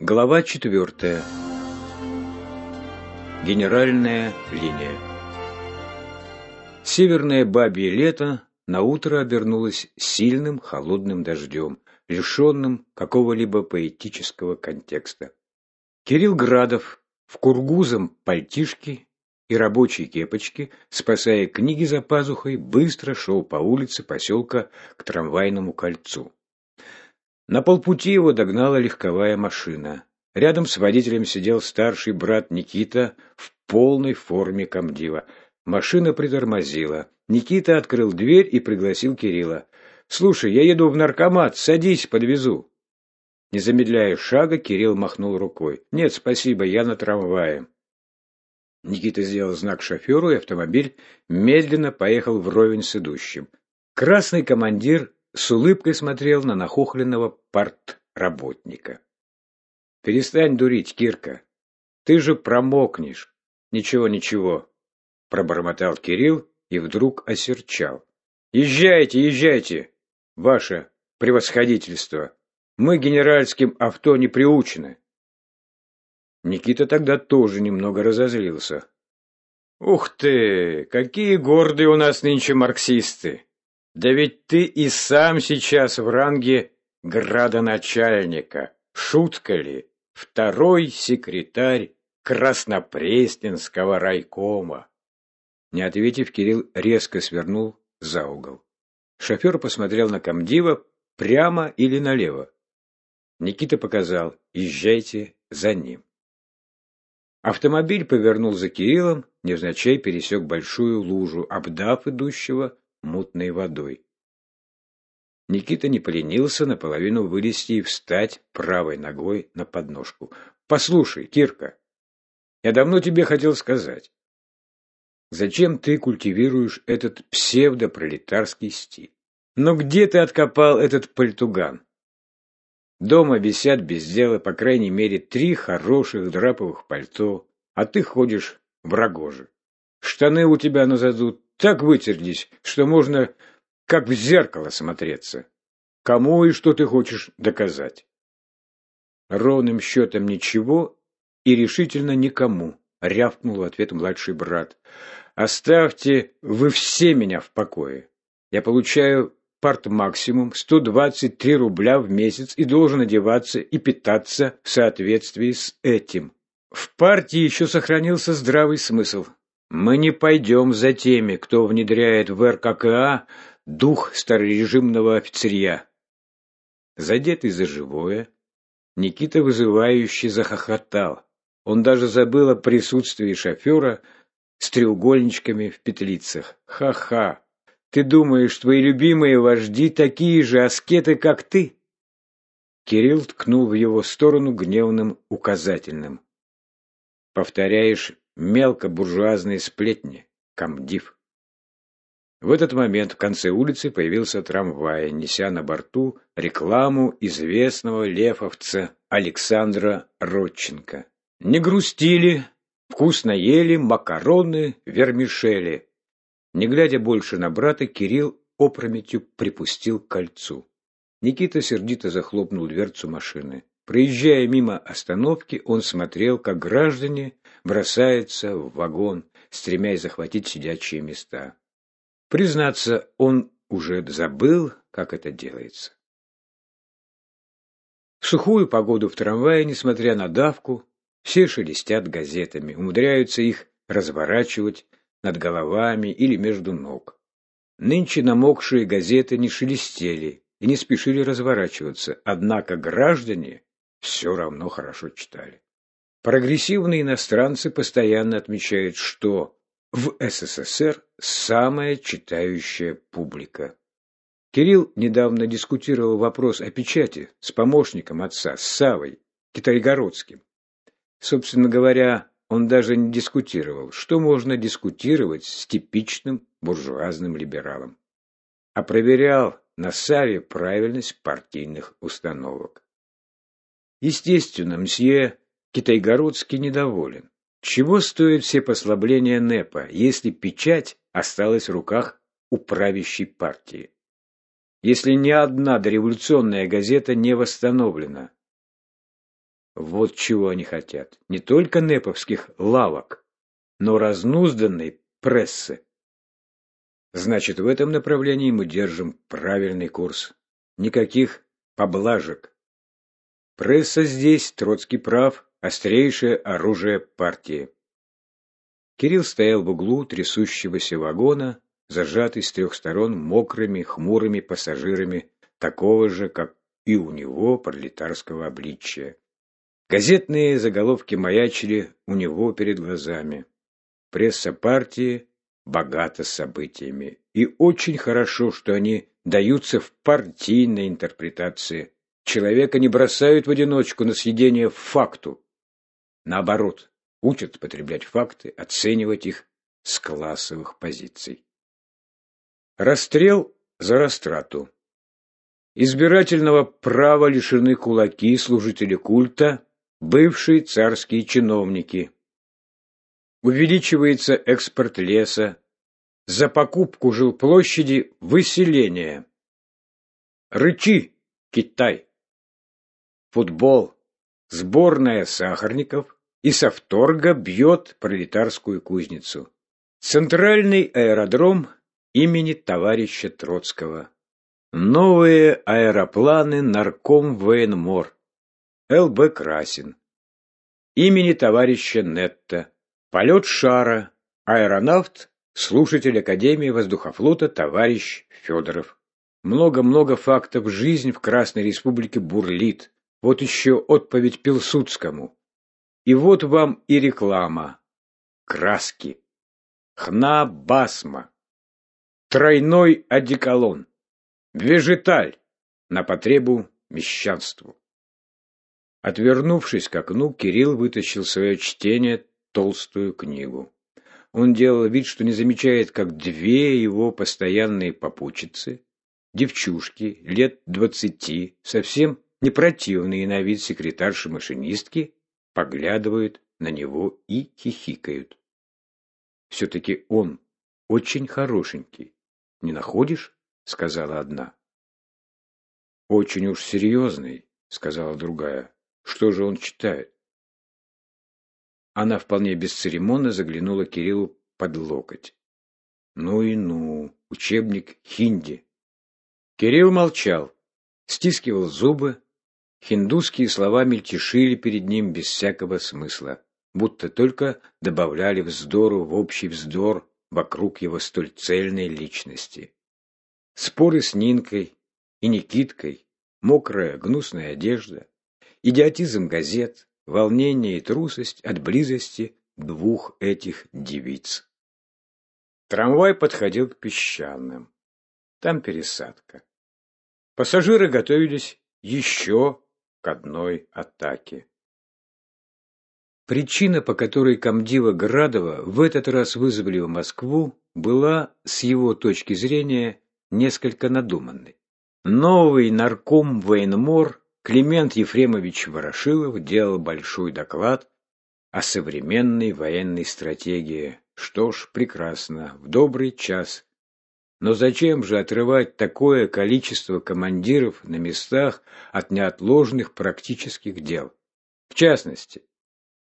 Глава четвертая. Генеральная линия. Северное бабье лето на утро обернулось сильным холодным дождем, лишенным какого-либо поэтического контекста. Кирилл Градов в кургузом пальтишке и рабочей кепочке, спасая книги за пазухой, быстро шел по улице поселка к трамвайному кольцу. На полпути его догнала легковая машина. Рядом с водителем сидел старший брат Никита в полной форме комдива. Машина притормозила. Никита открыл дверь и пригласил Кирилла. «Слушай, я еду в наркомат, садись, подвезу». Не замедляя шага, Кирилл махнул рукой. «Нет, спасибо, я на трамвае». Никита сделал знак шоферу, и автомобиль медленно поехал вровень с идущим. Красный командир с улыбкой смотрел на нахохленного партработника. «Перестань дурить, Кирка. Ты же промокнешь». «Ничего, ничего», — пробормотал Кирилл и вдруг осерчал. «Езжайте, езжайте, ваше превосходительство. Мы генеральским авто не приучены». Никита тогда тоже немного разозлился. «Ух ты! Какие гордые у нас нынче марксисты! Да ведь ты и сам сейчас в ранге градоначальника. Шутка ли? Второй секретарь Краснопресненского райкома. Не ответив, Кирилл резко свернул за угол. Шофер посмотрел на комдива прямо или налево. Никита показал «Езжайте за ним». Автомобиль повернул за Кириллом, невзначай пересек большую лужу, обдав идущего мутной водой. Никита не поленился наполовину вылезти и встать правой ногой на подножку. «Послушай, Кирка, я давно тебе хотел сказать, зачем ты культивируешь этот псевдопролетарский стиль? Но где ты откопал этот пальтуган? Дома висят без дела, по крайней мере, три хороших драповых пальто, а ты ходишь в рогоже. Штаны у тебя назаду так вытерлись, что можно как в зеркало смотреться. Кому и что ты хочешь доказать? Ровным счетом ничего и решительно никому, рявкнул в ответ младший брат. Оставьте вы все меня в покое. Я получаю парт максимум 123 рубля в месяц и должен одеваться и питаться в соответствии с этим. В партии еще сохранился здравый смысл. Мы не пойдем за теми, кто внедряет в РККА дух старорежимного офицерья. Задетый за живое, Никита вызывающе захохотал. Он даже забыл о присутствии шофера с треугольничками в петлицах. Ха-ха! Ты думаешь, твои любимые вожди такие же аскеты, как ты? Кирилл ткнул в его сторону гневным указательным. Повторяешь мелкобуржуазные сплетни, комдив. В этот момент в конце улицы появился трамвай, неся на борту рекламу известного лефовца Александра Родченко. Не грустили, вкусно ели макароны, вермишели. Не глядя больше на брата, Кирилл опрометью припустил к кольцу. Никита сердито захлопнул дверцу машины. Проезжая мимо остановки, он смотрел, как граждане бросаются в вагон, стремясь захватить сидячие места. Признаться, он уже забыл, как это делается. В сухую погоду в трамвае, несмотря на давку, все шелестят газетами, умудряются их разворачивать над головами или между ног. Нынче намокшие газеты не шелестели и не спешили разворачиваться, однако граждане все равно хорошо читали. Прогрессивные иностранцы постоянно отмечают, что в СССР самая читающая публика. Кирилл недавно дискутировал вопрос о печати с помощником отца, с Савой Китайгородским. Собственно говоря, он даже не дискутировал, что можно дискутировать с типичным буржуазным либералом, а проверял на Саве правильность партийных установок. Естественно, мсье Китайгородский недоволен. Чего стоят все послабления НЭПа, если печать осталась в руках у партии? Если ни одна дореволюционная газета не восстановлена? Вот чего они хотят. Не только неповских лавок, но разнузданной прессы. Значит, в этом направлении мы держим правильный курс. Никаких поблажек. Пресса здесь, Троцкий прав, острейшее оружие партии. Кирилл стоял в углу трясущегося вагона, зажатый с трех сторон мокрыми, хмурыми пассажирами, такого же, как и у него, пролетарского обличия. Газетные заголовки маячили у него перед глазами. Пресса партии богата событиями. И очень хорошо, что они даются в партийной интерпретации. Человека не бросают в одиночку на съедение факту. Наоборот, учат потреблять факты, оценивать их с классовых позиций. Расстрел за растрату. Избирательного права лишены кулаки, служители культа, бывшие царские чиновники. Увеличивается экспорт леса, за покупку жилплощади выселение. Рычи, Китай. Футбол. Сборная сахарников и совторга бьет пролетарскую кузницу. Центральный аэродром имени товарища Троцкого. Новые аэропланы нарком военмор. Л.Б. Красин. Имени товарища Нетта. Полет шара. Аэронавт слушатель Академии воздухофлота товарищ Федоров. Много-много фактов. Жизнь в Красной Республике бурлит. Вот еще отповедь Пилсудскому. И вот вам и реклама. Краски. Хна Басма. Тройной одеколон. Вежеталь. На потребу мещанству. Отвернувшись к окну, Кирилл вытащил свое чтение, толстую книгу. Он делал вид, что не замечает, как две его постоянные попутчицы, девчушки лет двадцати, совсем не противные на вид секретарши-машинистки, поглядывают на него и хихикают. Все-таки он очень хорошенький. Не находишь? сказала одна. Очень уж серьезный, сказала другая. Что же он читает? Она вполне бесцеремонно заглянула Кириллу под локоть. Ну и ну, учебник хинди. Кирилл молчал, стискивал зубы. Хиндусские слова мельтешили перед ним без всякого смысла, будто только добавляли вздору в общий вздор вокруг его столь цельной личности. Споры с Нинкой и Никиткой, мокрая гнусная одежда, идиотизм газет, волнение и трусость от близости двух этих девиц. Трамвай подходил к песчаным. Там пересадка. Пассажиры готовились еще к одной атаке. Причина, по которой комдива Градова в этот раз вызвали в Москву, была, с его точки зрения, несколько надуманной. Новый нарком военмор Климент Ефремович Ворошилов делал большой доклад о современной военной стратегии. Что ж, прекрасно, в добрый час. Но зачем же отрывать такое количество командиров на местах от неотложных практических дел? В частности,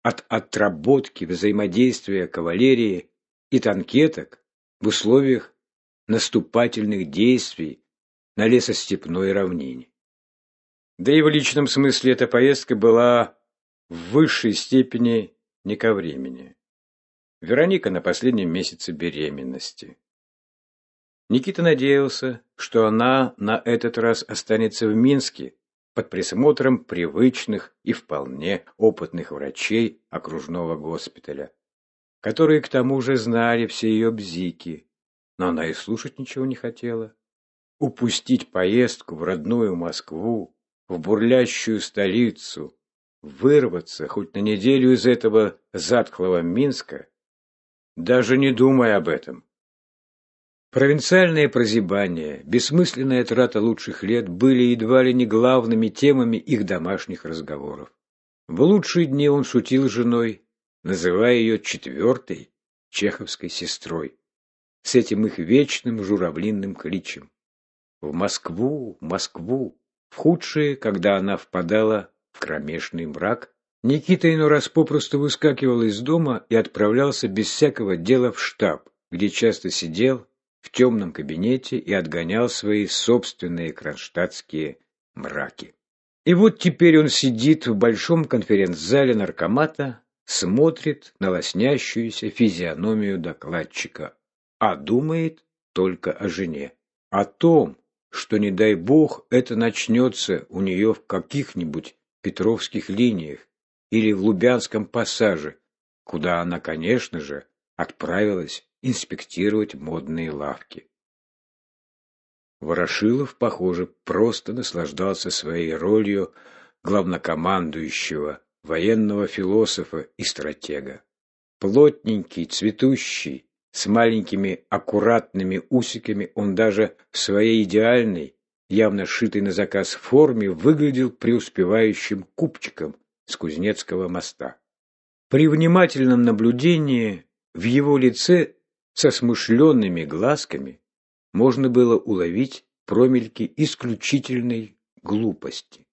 от отработки взаимодействия кавалерии и танкеток в условиях наступательных действий на лесостепной равнине. Да и в личном смысле эта поездка была в высшей степени не ко времени. Вероника на последнем месяце беременности. Никита надеялся, что она на этот раз останется в Минске под присмотром привычных и вполне опытных врачей окружного госпиталя, которые к тому же знали все ее бзики, но она и слушать ничего не хотела. Упустить поездку в родную Москву в бурлящую столицу, вырваться хоть на неделю из этого затхлого Минска, даже не думая об этом. Провинциальные прозябания, бессмысленная трата лучших лет были едва ли не главными темами их домашних разговоров. В лучшие дни он шутил с женой, называя ее четвертой чеховской сестрой, с этим их вечным журавлинным кличем. В Москву, в Москву, в худшие, когда она впадала в кромешный мрак Никита иной раз попросту выскакивал из дома и отправлялся без всякого дела в штаб, где часто сидел в темном кабинете и отгонял свои собственные кронштадтские мраки. И вот теперь он сидит в большом конференц-зале наркомата, смотрит на лоснящуюся физиономию докладчика, а думает только о жене. О том, что, не дай бог, это начнется у нее в каких-нибудь Петровских линиях или в Лубянском пассаже, куда она, конечно же, отправилась инспектировать модные лавки. Ворошилов, похоже, просто наслаждался своей ролью главнокомандующего, военного философа и стратега. Плотненький, цветущий, с маленькими аккуратными усиками, он даже в своей идеальной, явно сшитой на заказ форме, выглядел преуспевающим купчиком с Кузнецкого моста. При внимательном наблюдении в его лице со смышленными глазками можно было уловить промельки исключительной глупости.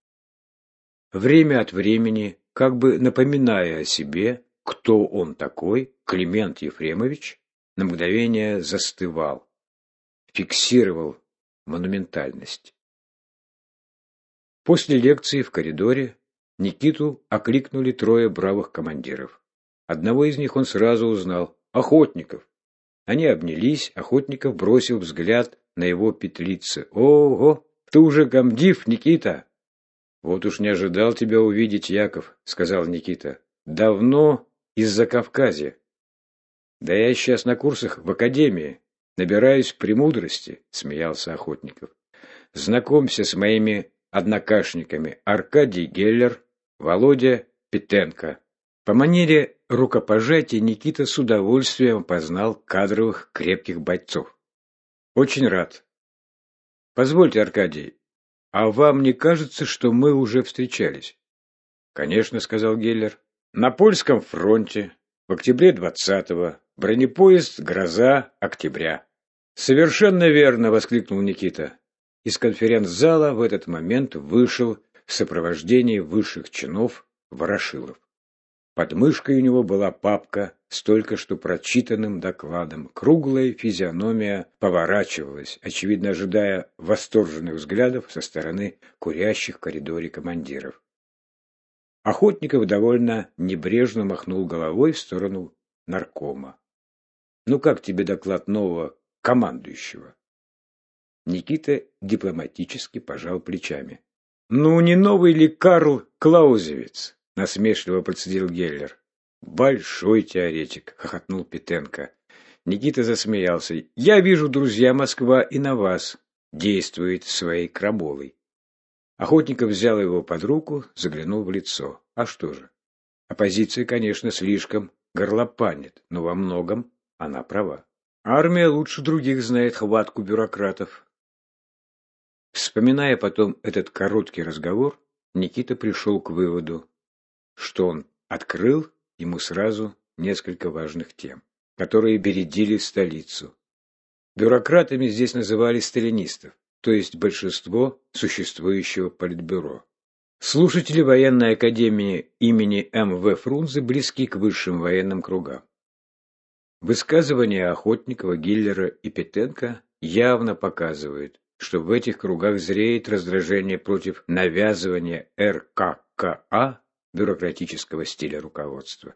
Время от времени, как бы напоминая о себе, кто он такой, Климент Ефремович на мгновение застывал, фиксировал монументальность. После лекции в коридоре Никиту окликнули трое бравых командиров. Одного из них он сразу узнал – Охотников. Они обнялись, Охотников бросил взгляд на его петлицы. «Ого, ты уже комдив, Никита!» «Вот уж не ожидал тебя увидеть, Яков», — сказал Никита. «Давно из-за Кавказья». «Да я сейчас на курсах в академии, набираюсь премудрости», — смеялся Охотников. «Знакомься с моими однокашниками Аркадий Геллер, Володя Петенко». По манере рукопожатия Никита с удовольствием познал кадровых крепких бойцов. Очень рад. Позвольте, Аркадий, а вам не кажется, что мы уже встречались? Конечно, сказал Геллер. На польском фронте в октябре 20-го. Бронепоезд «Гроза» октября. Совершенно верно, воскликнул Никита. Из конференц-зала в этот момент вышел в сопровождении высших чинов Ворошилов. Под мышкой у него была папка с только что прочитанным докладом. Круглая физиономия поворачивалась, очевидно ожидая восторженных взглядов со стороны курящих в коридоре командиров. Охотников довольно небрежно махнул головой в сторону наркома. «Ну как тебе доклад нового командующего?» Никита дипломатически пожал плечами. «Ну, не новый ли Карл Клаузевиц?» — насмешливо процедил Геллер. «Большой теоретик», — хохотнул Петенко. Никита засмеялся. «Я вижу, друзья, Москва и на вас действует своей крамолой». Охотников взял его под руку, заглянул в лицо. А что же? Оппозиция, конечно, слишком горлопанит, но во многом она права. Армия лучше других знает хватку бюрократов. Вспоминая потом этот короткий разговор, Никита пришел к выводу, что он открыл ему сразу несколько важных тем, которые бередили столицу. Бюрократами здесь называли сталинистов, то есть большинство существующего политбюро. Слушатели военной академии имени М.В. Фрунзе близки к высшим военным кругам. Высказывания Охотникова, Гиллера и Петенко явно показывают, что в этих кругах зреет раздражение против навязывания РККА бюрократического стиля руководства.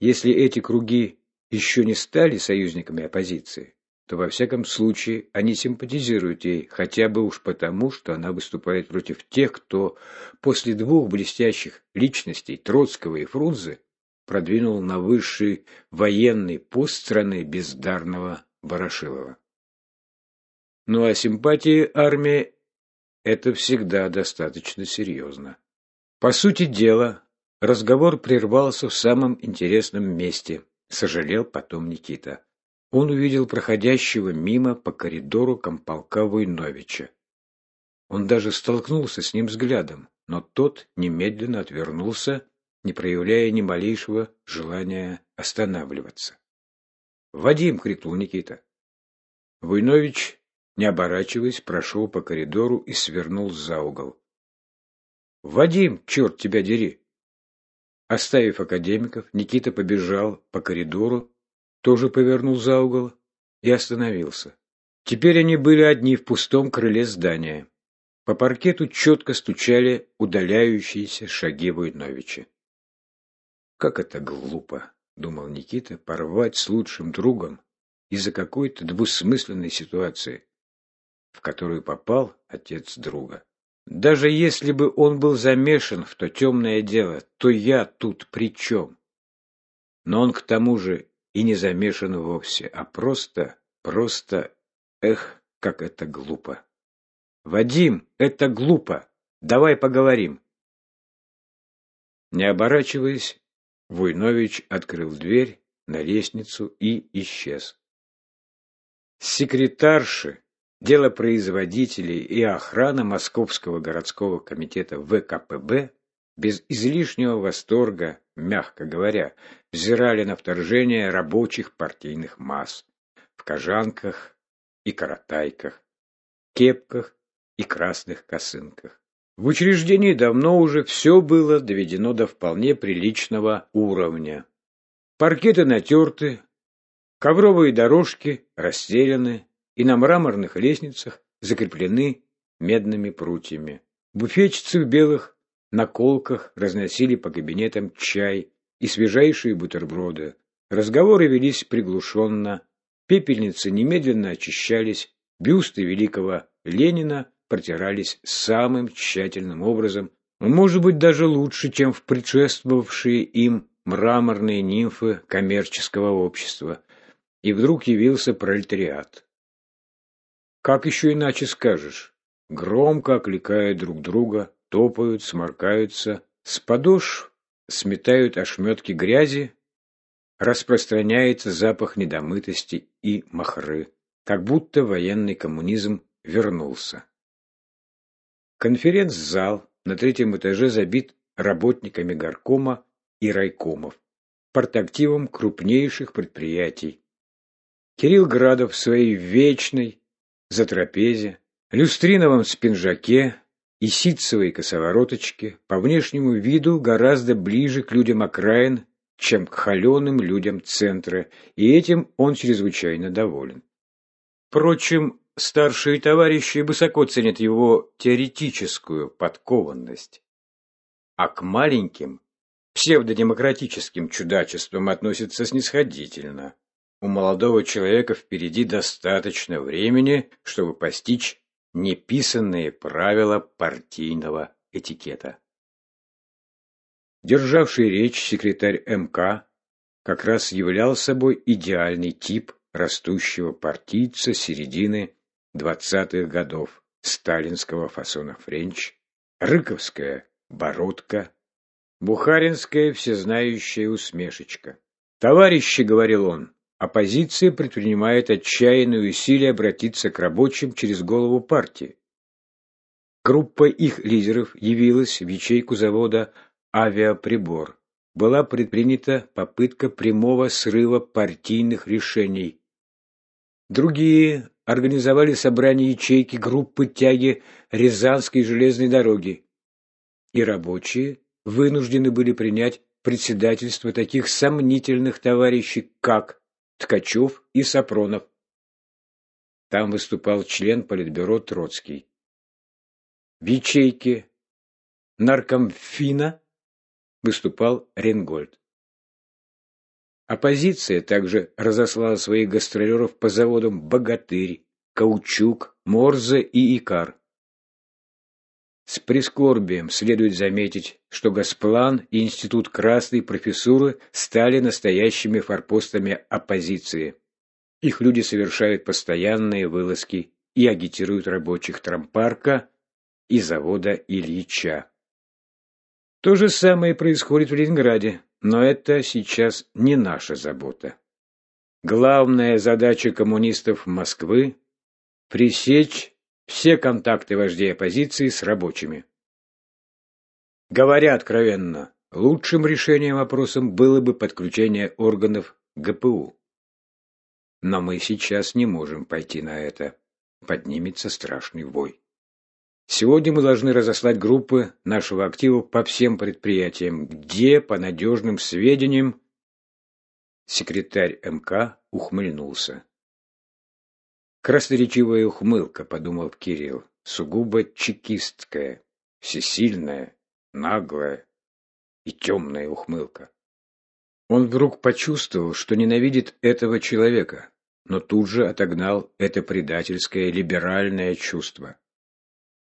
Если эти круги еще не стали союзниками оппозиции, то во всяком случае они симпатизируют ей, хотя бы уж потому, что она выступает против тех, кто после двух блестящих личностей Троцкого и Фрунзе продвинул на высший военный пост страны бездарного Ворошилова. Ну а симпатии армии – это всегда достаточно серьезно. По сути дела, разговор прервался в самом интересном месте, сожалел потом Никита. Он увидел проходящего мимо по коридору комполка Войновича. Он даже столкнулся с ним взглядом, но тот немедленно отвернулся, не проявляя ни малейшего желания останавливаться. «Вадим!» — крикнул Никита. Войнович, не оборачиваясь, прошел по коридору и свернул за угол. «Вадим, черт тебя дери!» Оставив академиков, Никита побежал по коридору, тоже повернул за угол и остановился. Теперь они были одни в пустом крыле здания. По паркету четко стучали удаляющиеся шаги Войновича. «Как это глупо!» — думал Никита, — «порвать с лучшим другом из-за какой-то двусмысленной ситуации, в которую попал отец друга. Даже если бы он был замешан в то темное дело, то я тут при чем? Но он к тому же и не замешан вовсе, а просто, просто, эх, как это глупо. Вадим, это глупо. Давай поговорим. Не оборачиваясь, Войнович открыл дверь на лестницу и исчез. Секретарши делопроизводителей и охрана Московского городского комитета ВКПБ без излишнего восторга, мягко говоря, взирали на вторжение рабочих партийных масс в кожанках и каратайках, кепках и красных косынках. В учреждении давно уже все было доведено до вполне приличного уровня. Паркеты натерты, ковровые дорожки расстелены, и на мраморных лестницах закреплены медными прутьями. Буфетчицы в белых наколках разносили по кабинетам чай и свежайшие бутерброды. Разговоры велись приглушенно, пепельницы немедленно очищались, бюсты великого Ленина протирались самым тщательным образом, может быть, даже лучше, чем в предшествовавшие им мраморные нимфы коммерческого общества. И вдруг явился пролетариат. Как еще иначе скажешь? Громко окликая друг друга, топают, сморкаются, с подошв сметают ошметки грязи, распространяется запах недомытости и махры, как будто военный коммунизм вернулся. Конференц-зал на третьем этаже забит работниками горкома и райкомов, портактивом крупнейших предприятий. Кирилл Градов в своей вечной, за затрапезе, люстриновом спинжаке и ситцевой косовороточке по внешнему виду гораздо ближе к людям окраин, чем к холеным людям центра, и этим он чрезвычайно доволен. Впрочем, старшие товарищи высоко ценят его теоретическую подкованность, а к маленьким псевдодемократическим чудачествам относятся снисходительно. У молодого человека впереди достаточно времени, чтобы постичь неписанные правила партийного этикета. Державший речь секретарь МК как раз являл собой идеальный тип растущего партийца середины 20-х годов сталинского фасона френч, рыковская бородка, бухаринская всезнающая усмешечка. «Товарищи», — говорил он, Оппозиция предпринимает отчаянные усилия обратиться к рабочим через голову партии. Группа их лидеров явилась в ячейку завода «Авиаприбор». Была предпринята попытка прямого срыва партийных решений. Другие организовали собрание ячейки группы тяги Рязанской железной дороги. И рабочие вынуждены были принять председательство таких сомнительных товарищей, как Ткачев и Сапронов. Там выступал член Политбюро Троцкий. В ячейке наркомфина выступал Ренгольд. Оппозиция также разослала своих гастролеров по заводам «Богатырь», «Каучук», «Морзе» и «Икар». С прискорбием следует заметить, что Госплан и Институт Красной профессуры стали настоящими форпостами оппозиции. Их люди совершают постоянные вылазки и агитируют рабочих трампарка и завода Ильича. То же самое происходит в Ленинграде, но это сейчас не наша забота. Главная задача коммунистов Москвы – пресечь все контакты вождей оппозиции с рабочими. Говоря откровенно, лучшим решением вопроса было бы подключение органов ГПУ. Но мы сейчас не можем пойти на это. Поднимется страшный вой. Сегодня мы должны разослать группы нашего актива по всем предприятиям, где, по надежным сведениям, секретарь МК ухмыльнулся. Красноречивая ухмылка, подумал Кирилл, сугубо чекистская, всесильная, наглая и темная ухмылка. Он вдруг почувствовал, что ненавидит этого человека, но тут же отогнал это предательское либеральное чувство.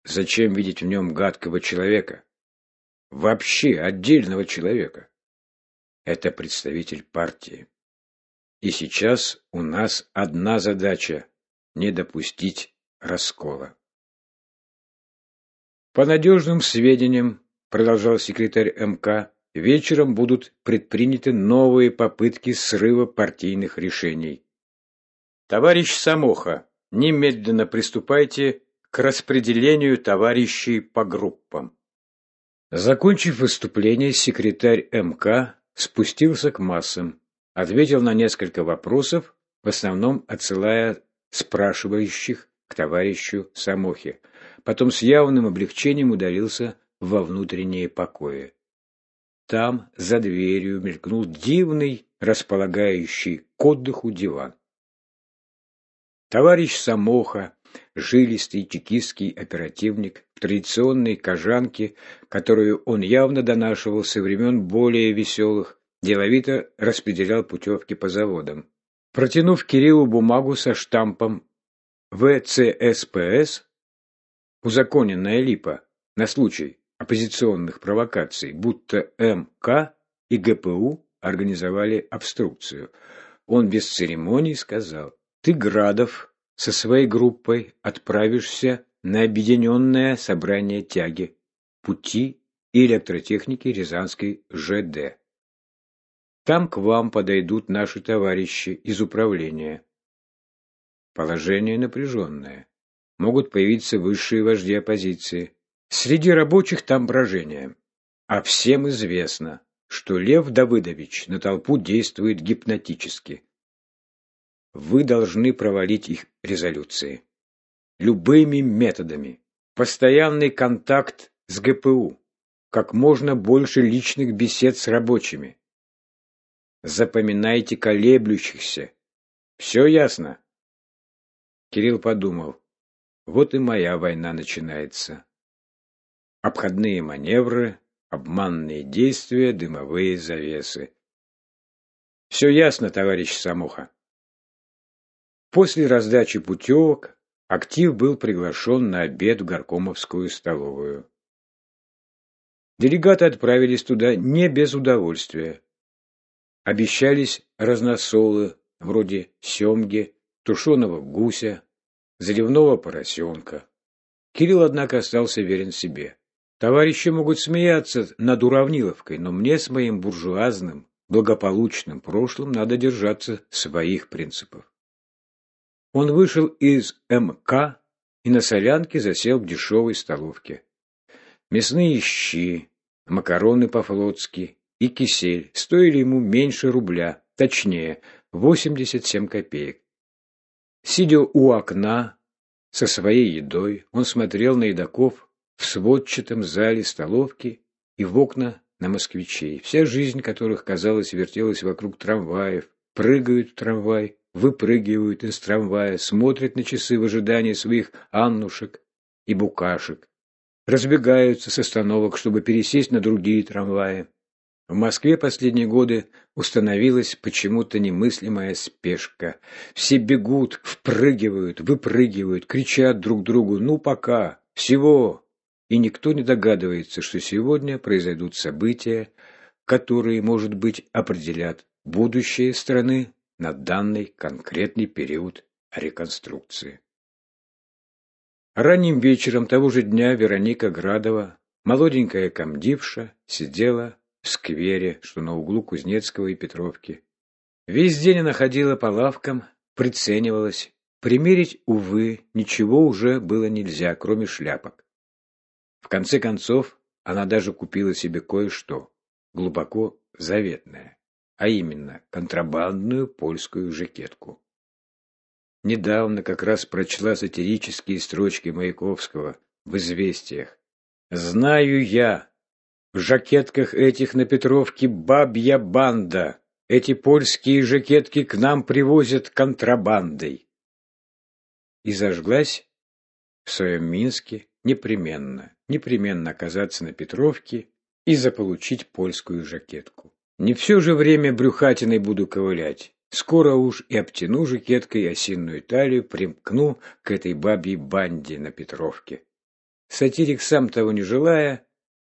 Зачем видеть в нем гадкого человека? Вообще отдельного человека. Это представитель партии. И сейчас у нас одна задача – не допустить раскола. По надежным сведениям, продолжал секретарь МК, вечером будут предприняты новые попытки срыва партийных решений. Товарищ Самоха, немедленно приступайте к распределению товарищей по группам. Закончив выступление, секретарь МК спустился к массам, ответил на несколько вопросов, в основном отсылая спрашивающих к товарищу Самохе. Потом с явным облегчением удалился во внутренние покои. Там, за дверью, мелькнул дивный, располагающий к отдыху диван. Товарищ Самоха жилистый чекистский оперативник в традиционной кожанке, которую он явно донашивал со времен более веселых, деловито распределял путевки по заводам. Протянув Кириллу бумагу со штампом ВЦСПС, узаконенная липа, на случай оппозиционных провокаций, будто МК и ГПУ организовали обструкцию. Он без церемоний сказал, «Ты, Градов, со своей группой отправишься на объединенное собрание тяги, пути и электротехники Рязанской ЖД. Там к вам подойдут наши товарищи из управления. Положение напряженное. Могут появиться высшие вожди оппозиции. Среди рабочих там брожение. А всем известно, что Лев Давыдович на толпу действует гипнотически. Вы должны провалить их резолюции. Любыми методами. Постоянный контакт с ГПУ. Как можно больше личных бесед с рабочими. Запоминайте колеблющихся. Все ясно? Кирилл подумал. Вот и моя война начинается. Обходные маневры, обманные действия, дымовые завесы. Все ясно, товарищ Самуха. После раздачи путевок актив был приглашен на обед в Горкомовскую столовую. Делегаты отправились туда не без удовольствия. Обещались разносолы, вроде семги, тушеного гуся, заливного поросенка. Кирилл, однако, остался верен себе. Товарищи могут смеяться над уравниловкой, но мне с моим буржуазным, благополучным прошлым надо держаться своих принципов. Он вышел из МК и на солянке засел в дешевой столовке. Мясные щи, макароны по-флотски и кисель стоили ему меньше рубля, точнее, 87 копеек. Сидя у окна со своей едой, он смотрел на едоков в сводчатом зале столовки и в окна на москвичей, вся жизнь которых, казалось, вертелась вокруг трамваев, прыгают в трамвай, выпрыгивают из трамвая, смотрят на часы в ожидании своих Аннушек и Букашек, разбегаются с остановок, чтобы пересесть на другие трамваи. В Москве последние годы установилась почему-то немыслимая спешка. Все бегут, впрыгивают, выпрыгивают, кричат друг другу «Ну пока! Всего!» И никто не догадывается, что сегодня произойдут события, которые, может быть, определят будущее страны на данный конкретный период реконструкции. Ранним вечером того же дня Вероника Градова, молоденькая комдивша, сидела в сквере, что на углу Кузнецкого и Петровки. Весь день она ходила по лавкам, приценивалась. Примерить, увы, ничего уже было нельзя, кроме шляпок. В конце концов, она даже купила себе кое-что, глубоко заветное а именно контрабандную польскую жакетку. Недавно как раз прочла сатирические строчки Маяковского в известиях. Знаю я, в жакетках этих на Петровке бабья банда. Эти польские жакетки к нам привозят контрабандой. И зажглась в своем Минске непременно, непременно оказаться на Петровке и заполучить польскую жакетку. Не все же время брюхатиной буду ковылять. Скоро уж и обтяну жакеткой осинную талию, примкну к этой бабьей банде на Петровке. Сатирик, сам того не желая,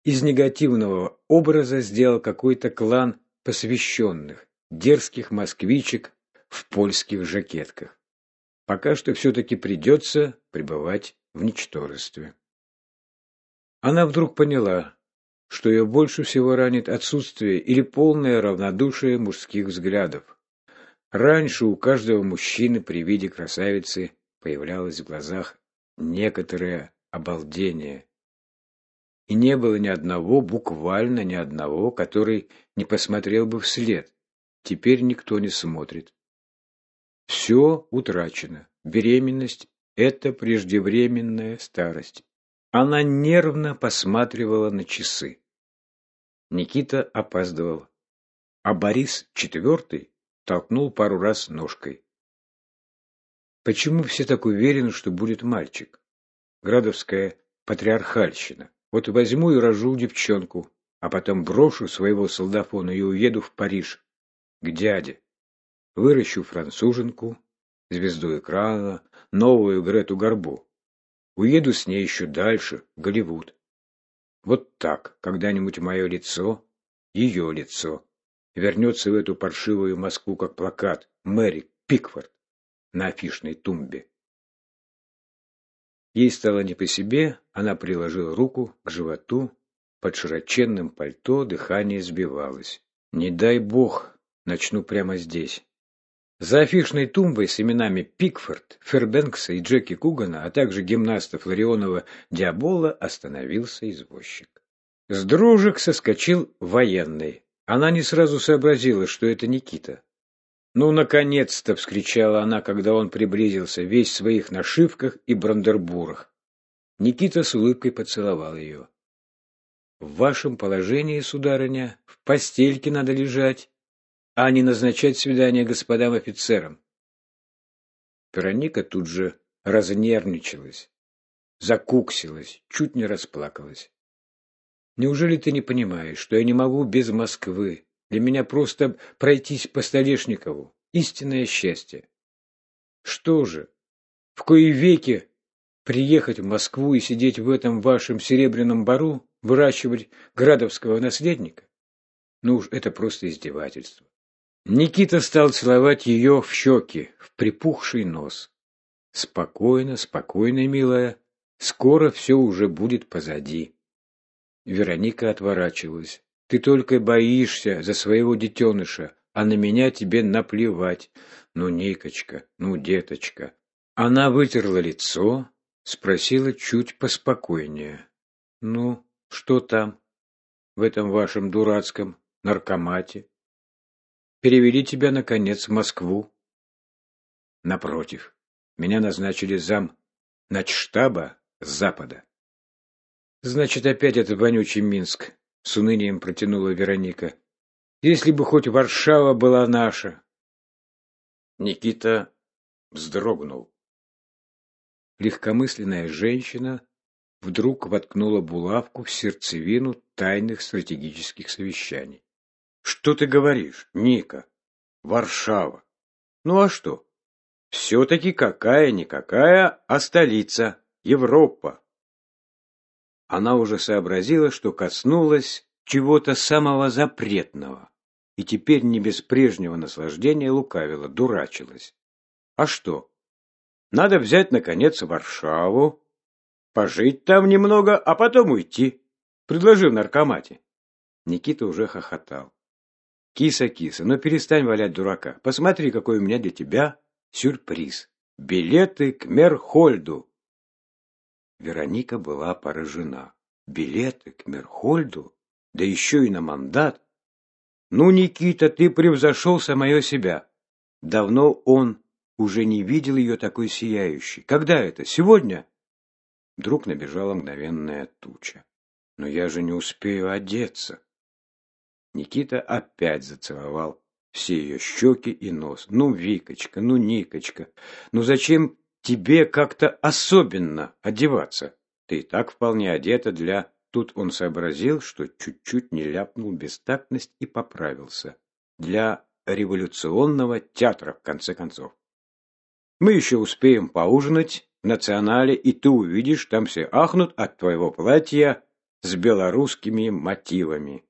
из негативного образа сделал какой-то клан посвященных, дерзких москвичек в польских жакетках. Пока что все-таки придется пребывать в ничтожестве. Она вдруг поняла, что ее больше всего ранит отсутствие или полное равнодушие мужских взглядов. Раньше у каждого мужчины при виде красавицы появлялось в глазах некоторое обалдение. И не было ни одного, буквально ни одного, который не посмотрел бы вслед. Теперь никто не смотрит. Все утрачено. Беременность – это преждевременная старость. Она нервно посматривала на часы. Никита опаздывал, а Борис IV толкнул пару раз ножкой. Почему все так уверены, что будет мальчик? Градовская патриархальщина. Вот возьму и рожу девчонку, а потом брошу своего солдафона и уеду в Париж, к дяде. Выращу француженку, звезду экрана, новую Грету Горбу. Уеду с ней еще дальше, в Голливуд. Вот так когда-нибудь мое лицо, ее лицо, вернется в эту паршивую Москву, как плакат Мэри Пикфорд на афишной тумбе. Ей стало не по себе, она приложила руку к животу, под широченным пальто дыхание сбивалось. Не дай бог, начну прямо здесь. За афишной тумбой с именами Пикфорд, Фербенкса и Джеки Кугана, а также гимнастов Ларионова Диабола остановился извозчик. С дружек соскочил военный. Она не сразу сообразила, что это Никита. «Ну, наконец-то!» — вскричала она, когда он приблизился, весь в своих нашивках и брандербурах. Никита с улыбкой поцеловал ее. «В вашем положении, сударыня, в постельке надо лежать, а не назначать свидание господам офицерам. Вероника тут же разнервничалась, закуксилась, чуть не расплакалась. Неужели ты не понимаешь, что я не могу без Москвы? Для меня просто пройтись по Столешникову — истинное счастье. Что же, в кои веки приехать в Москву и сидеть в этом вашем серебряном бару, выращивать градовского наследника? Ну уж это просто издевательство. Никита стал целовать ее в щеки, в припухший нос. Спокойно, спокойно, милая. Скоро все уже будет позади. Вероника отворачивалась. Ты только боишься за своего детеныша, а на меня тебе наплевать. Ну, Никочка, ну, деточка. Она вытерла лицо, спросила чуть поспокойнее. Ну, что там в этом вашем дурацком наркомате? перевели тебя, наконец, в Москву. Напротив, меня назначили зам начштаба запада. Значит, опять это вонючий Минск, с унынием протянула Вероника. Если бы хоть Варшава была наша. Никита вздрогнул. Легкомысленная женщина вдруг воткнула булавку в сердцевину тайных стратегических совещаний. Что ты говоришь, Ника? Варшава. Ну а что? Все-таки какая-никакая, а столица, Европа. Она уже сообразила, что коснулась чего-то самого запретного, и теперь не без прежнего наслаждения лукавила, дурачилась. А что? Надо взять, наконец, Варшаву, пожить там немного, а потом уйти, предложив наркомате. Никита уже хохотал. Киса, киса, ну перестань валять дурака. Посмотри, какой у меня для тебя сюрприз. Билеты к Мерхольду. Вероника была поражена. Билеты к Мерхольду? Да еще и на мандат. Ну, Никита, ты превзошел самое себя. Давно он уже не видел ее такой сияющей. Когда это? Сегодня? Вдруг набежала мгновенная туча. Но я же не успею одеться. Никита опять зацеловал все ее щеки и нос. Ну, Викочка, ну, Никочка, ну зачем тебе как-то особенно одеваться? Ты и так вполне одета для... Тут он сообразил, что чуть-чуть не ляпнул бестактность и поправился. Для революционного театра, в конце концов. Мы еще успеем поужинать в национале, и ты увидишь, там все ахнут от твоего платья с белорусскими мотивами.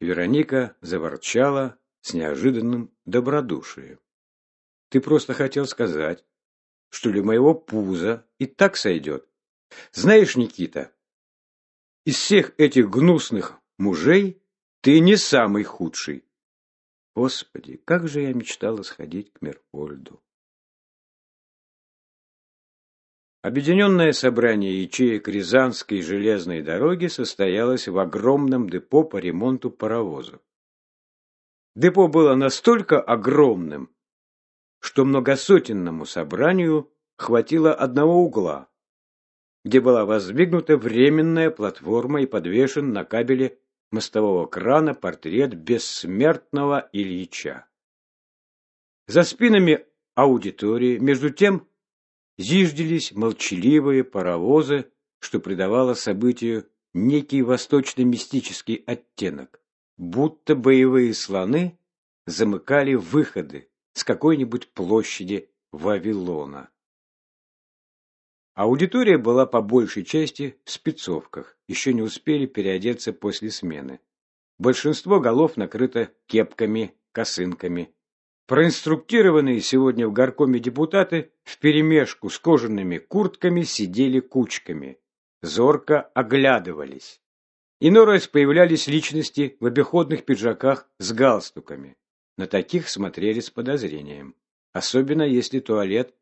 Вероника заворчала с неожиданным добродушием. Ты просто хотел сказать, что ли моего пуза и так сойдет. Знаешь, Никита, из всех этих гнусных мужей ты не самый худший. Господи, как же я мечтала сходить к Мерфольду. Объединенное собрание ячеек Рязанской железной дороги состоялось в огромном депо по ремонту паровозов. Депо было настолько огромным, что многосотенному собранию хватило одного угла, где была воздвигнута временная платформа и подвешен на кабеле мостового крана портрет бессмертного Ильича. За спинами аудитории, между тем, зиждились молчаливые паровозы, что придавало событию некий восточно-мистический оттенок, будто боевые слоны замыкали выходы с какой-нибудь площади Вавилона. Аудитория была по большей части в спецовках, еще не успели переодеться после смены. Большинство голов накрыто кепками, косынками, Проинструктированные сегодня в горкоме депутаты вперемешку с кожаными куртками сидели кучками, зорко оглядывались. Иной раз появлялись личности в обиходных пиджаках с галстуками. На таких смотрели с подозрением, особенно если туалет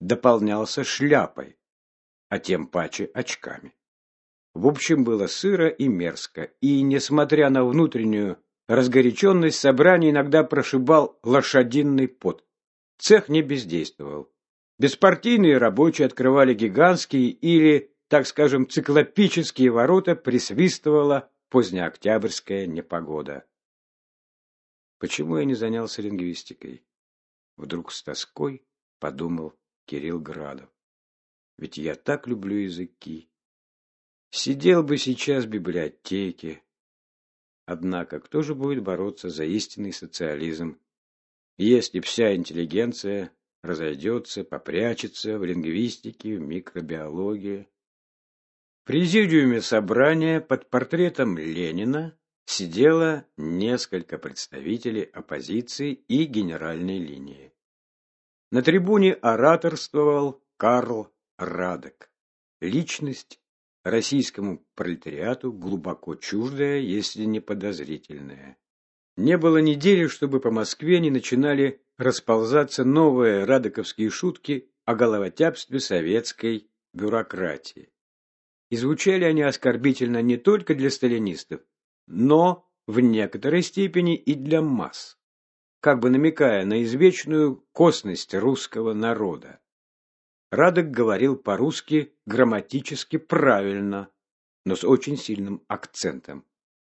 дополнялся шляпой, а тем паче очками. В общем, было сыро и мерзко, и, несмотря на внутреннюю Разгоряченность собрания иногда прошибал лошадиный пот. Цех не бездействовал. Беспартийные рабочие открывали гигантские или, так скажем, циклопические ворота, присвистывала позднеоктябрьская непогода. Почему я не занялся лингвистикой? Вдруг с тоской подумал Кирилл Градов. Ведь я так люблю языки. Сидел бы сейчас в библиотеке, Однако, кто же будет бороться за истинный социализм, если вся интеллигенция разойдется, попрячется в лингвистике, в микробиологии? В президиуме собрания под портретом Ленина сидело несколько представителей оппозиции и генеральной линии. На трибуне ораторствовал Карл Радек, личность российскому пролетариату глубоко чуждая, если не подозрительная. Не было недели, чтобы по Москве не начинали расползаться новые радоковские шутки о головотяпстве советской бюрократии. И звучали они оскорбительно не только для сталинистов, но в некоторой степени и для масс, как бы намекая на извечную косность русского народа. Радок говорил по-русски грамматически правильно, но с очень сильным акцентом.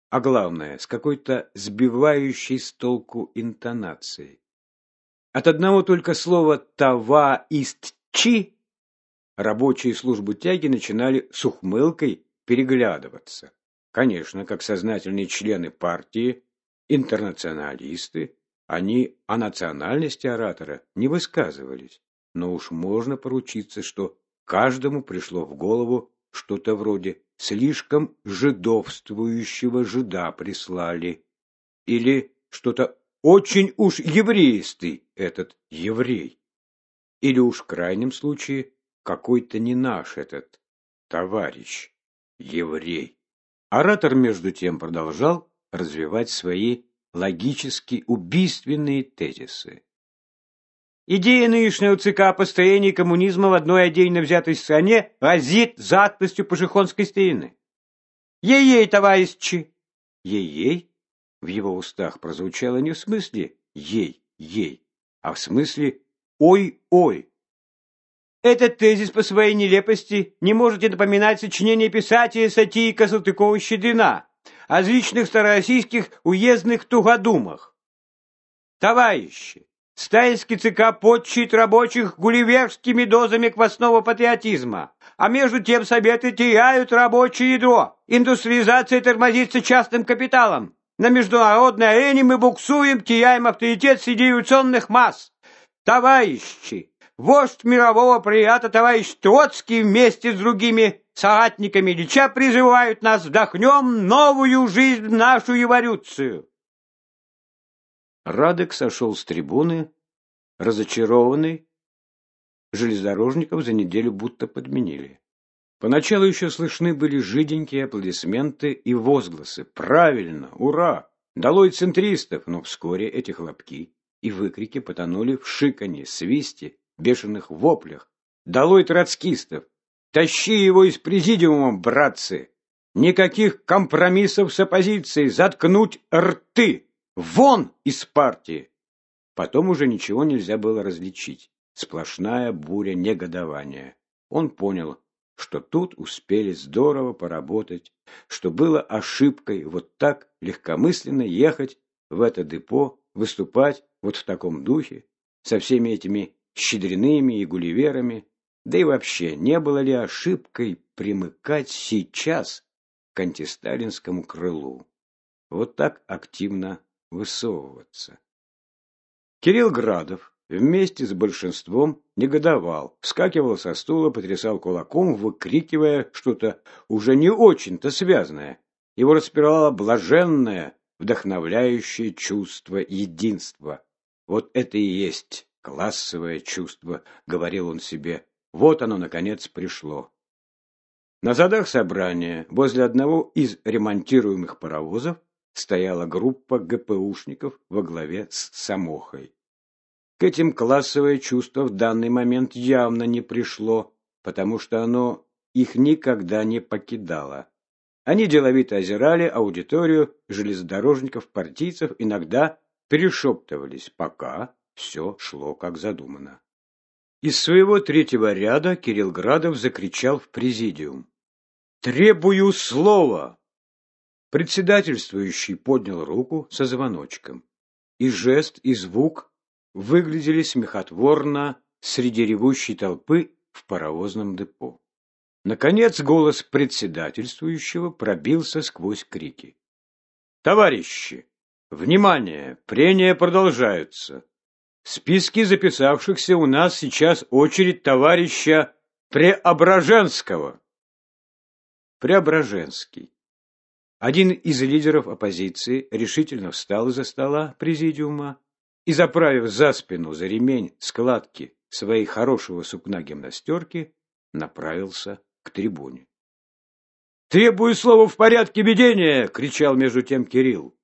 А главное, с какой-то сбивающей с толку интонацией. От одного только слова «тава ист чи» рабочие службы тяги начинали с ухмылкой переглядываться. Конечно, как сознательные члены партии, интернационалисты, они о национальности оратора не высказывались но уж можно поручиться, что каждому пришло в голову что-то вроде «слишком жидовствующего жида прислали» или что-то «очень уж еврейстый этот еврей» или уж в крайнем случае какой-то не наш этот товарищ еврей. Оратор между тем продолжал развивать свои логически убийственные тезисы. Идея нынешнего ЦК о построении коммунизма в одной отдельно взятой стране разит затностью пашихонской старины. Ей-ей, товарищи! Ей-ей в его устах прозвучало не в смысле «ей-ей», а в смысле «ой-ой». Этот тезис по своей нелепости не может напоминать сочинение писателя сатирика Салтыкова-Щедрина о различных старороссийских уездных тугодумах. Товарищи, сталинский ЦК подчит рабочих гулливерскими дозами квасного патриотизма, а между тем советы теряют рабочее ядро. Индустриализация тормозится частным капиталом. На международной арене мы буксуем, теряем авторитет среди революционных масс. Товарищи, вождь мирового прията товарищ Троцкий вместе с другими соратниками Ильича призывают нас вдохнем новую жизнь в нашу эволюцию. Радек сошел с трибуны, разочарованный. Железнодорожников за неделю будто подменили. Поначалу еще слышны были жиденькие аплодисменты и возгласы. «Правильно! Ура! Долой центристов!» Но вскоре эти хлопки и выкрики потонули в шиканье, свисте бешеных воплях. «Долой троцкистов! Тащи его из президиума, братцы! Никаких компромиссов с оппозицией! Заткнуть рты! Вон из партии!» Потом уже ничего нельзя было различить. Сплошная буря негодования. Он понял, что тут успели здорово поработать, что было ошибкой вот так легкомысленно ехать в это депо, выступать вот в таком духе, со всеми этими Щедриными и Гулливерами, да и вообще, не было ли ошибкой примыкать сейчас к антисталинскому крылу? Вот так активно высовываться. Кирилл Градов вместе с большинством негодовал, вскакивал со стула, потрясал кулаком, выкрикивая что-то уже не очень-то связанное. Его распирало блаженное, вдохновляющее чувство единства. Вот это и есть Классовое чувство, говорил он себе. Вот оно, наконец, пришло. На задах собрания возле одного из ремонтируемых паровозов стояла группа ГПУшников во главе с Самохой. К этим классовое чувство в данный момент явно не пришло, потому что оно их никогда не покидало. Они деловито озирали аудиторию железнодорожников-партийцев, иногда перешептывались, пока все шло как задумано. Из своего третьего ряда Кирилл Градов закричал в президиум. «Требую слова!» Председательствующий поднял руку со звоночком. И жест, и звук выглядели смехотворно среди ревущей толпы в паровозном депо. Наконец голос председательствующего пробился сквозь крики. «Товарищи! Внимание! Прения продолжаются! Списке записавшихся у нас сейчас очередь товарища Преображенского. Преображенский. Один из лидеров оппозиции решительно встал из-за стола президиума и, заправив за спину за ремень складки своей хорошего сукна гимнастерки, направился к трибуне. «Требую слова в порядке ведения!» — кричал между тем Кирилл.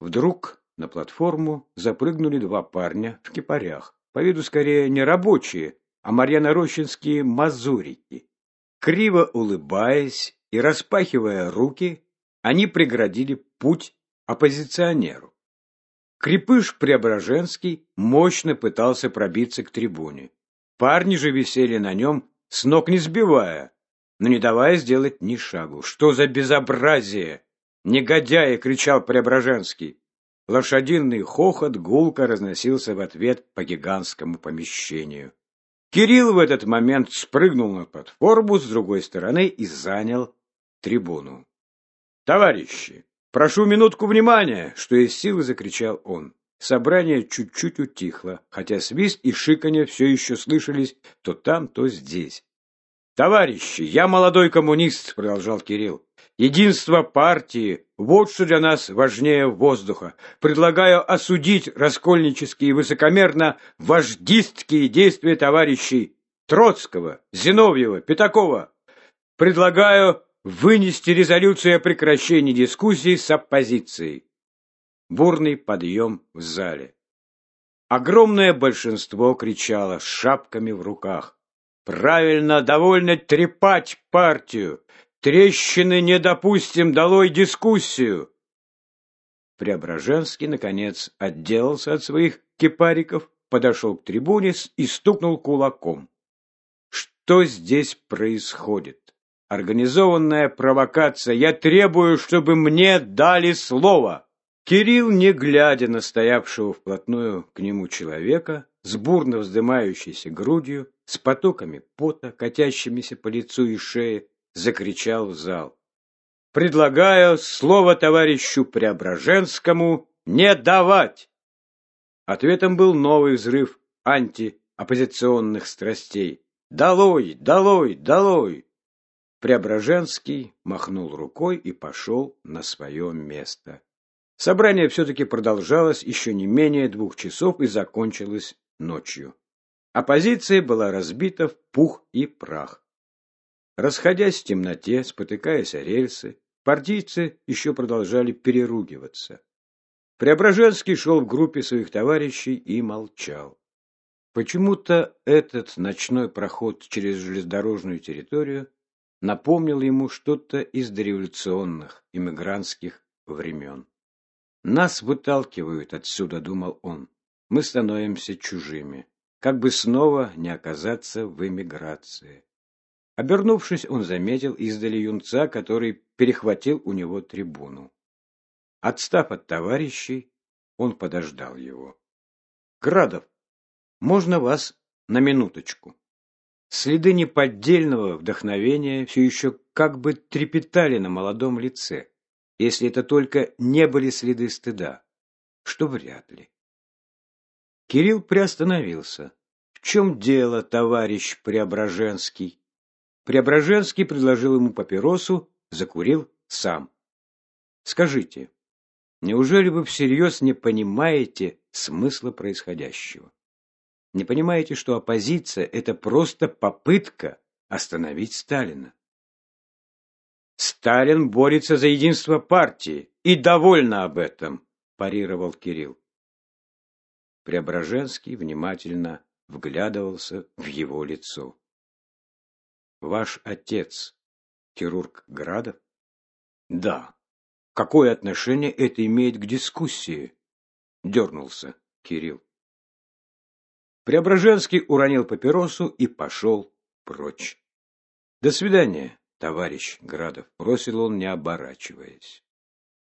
Вдруг на платформу запрыгнули два парня в кипарях, по виду скорее не рабочие, а марьяно-рощинские мазурики. Криво улыбаясь и распахивая руки, они преградили путь оппозиционеру. Крепыш Преображенский мощно пытался пробиться к трибуне. Парни же висели на нем, с ног не сбивая, но не давая сделать ни шагу. «Что за безобразие!» «Негодяи!» — кричал Преображенский. Лошадиный хохот гулко разносился в ответ по гигантскому помещению. Кирилл в этот момент спрыгнул на платформу с другой стороны и занял трибуну. «Товарищи, прошу минутку внимания!» — что из силы закричал он. Собрание чуть-чуть утихло, хотя свист и шиканье все еще слышались то там, то здесь. «Товарищи, я молодой коммунист», — продолжал Кирилл. Единство партии – вот что для нас важнее воздуха. Предлагаю осудить раскольнические и высокомерно вождистские действия товарищей Троцкого, Зиновьева, Пятакова. Предлагаю вынести резолюцию о прекращении дискуссий с оппозицией. Бурный подъем в зале. Огромное большинство кричало с шапками в руках. Правильно, довольно трепать партию. Трещины не допустим, долой дискуссию. Преображенский, наконец, отделался от своих кипариков, подошел к трибуне и стукнул кулаком. что здесь происходит. Организованная провокация. Я требую, чтобы мне дали слово. Кирилл, не глядя на стоявшего вплотную к нему человека, с бурно вздымающейся грудью, с потоками пота, катящимися по лицу и шее, закричал зал. «Предлагаю слово товарищу Преображенскому не давать!» Ответом был новый взрыв антиоппозиционных страстей. «Долой! Долой! Долой!» Преображенский махнул рукой и пошел на свое место. Собрание все-таки продолжалось еще не менее двух часов и закончилось ночью. Оппозиция была разбита в пух и прах. Расходясь в темноте, спотыкаясь о рельсы, партийцы еще продолжали переругиваться. Преображенский шел в группе своих товарищей и молчал. Почему-то этот ночной проход через железнодорожную территорию напомнил ему что-то из дореволюционных иммигрантских времен. Нас выталкивают отсюда, думал он. Мы становимся чужими, как бы снова не оказаться в эмиграции. Обернувшись, он заметил издали юнца, который перехватил у него трибуну. Отстав от товарищей, он подождал его. Градов, можно вас на минуточку? Следы неподдельного вдохновения все еще как бы трепетали на молодом лице, если это только не были следы стыда, что вряд ли. Кирилл приостановился. В чем дело, товарищ Преображенский? Преображенский предложил ему папиросу, закурил сам. Скажите, неужели вы всерьез не понимаете смысла происходящего? Не понимаете, что оппозиция – это просто попытка остановить Сталина? Сталин борется за единство партии и довольна об этом, парировал Кирилл. Преображенский внимательно вглядывался в его лицо. Ваш отец хирург Градов? Да. Какое отношение это имеет к дискуссии? Дернулся Кирилл. Преображенский уронил папиросу и пошел прочь. До свидания, товарищ Градов, бросил он, не оборачиваясь.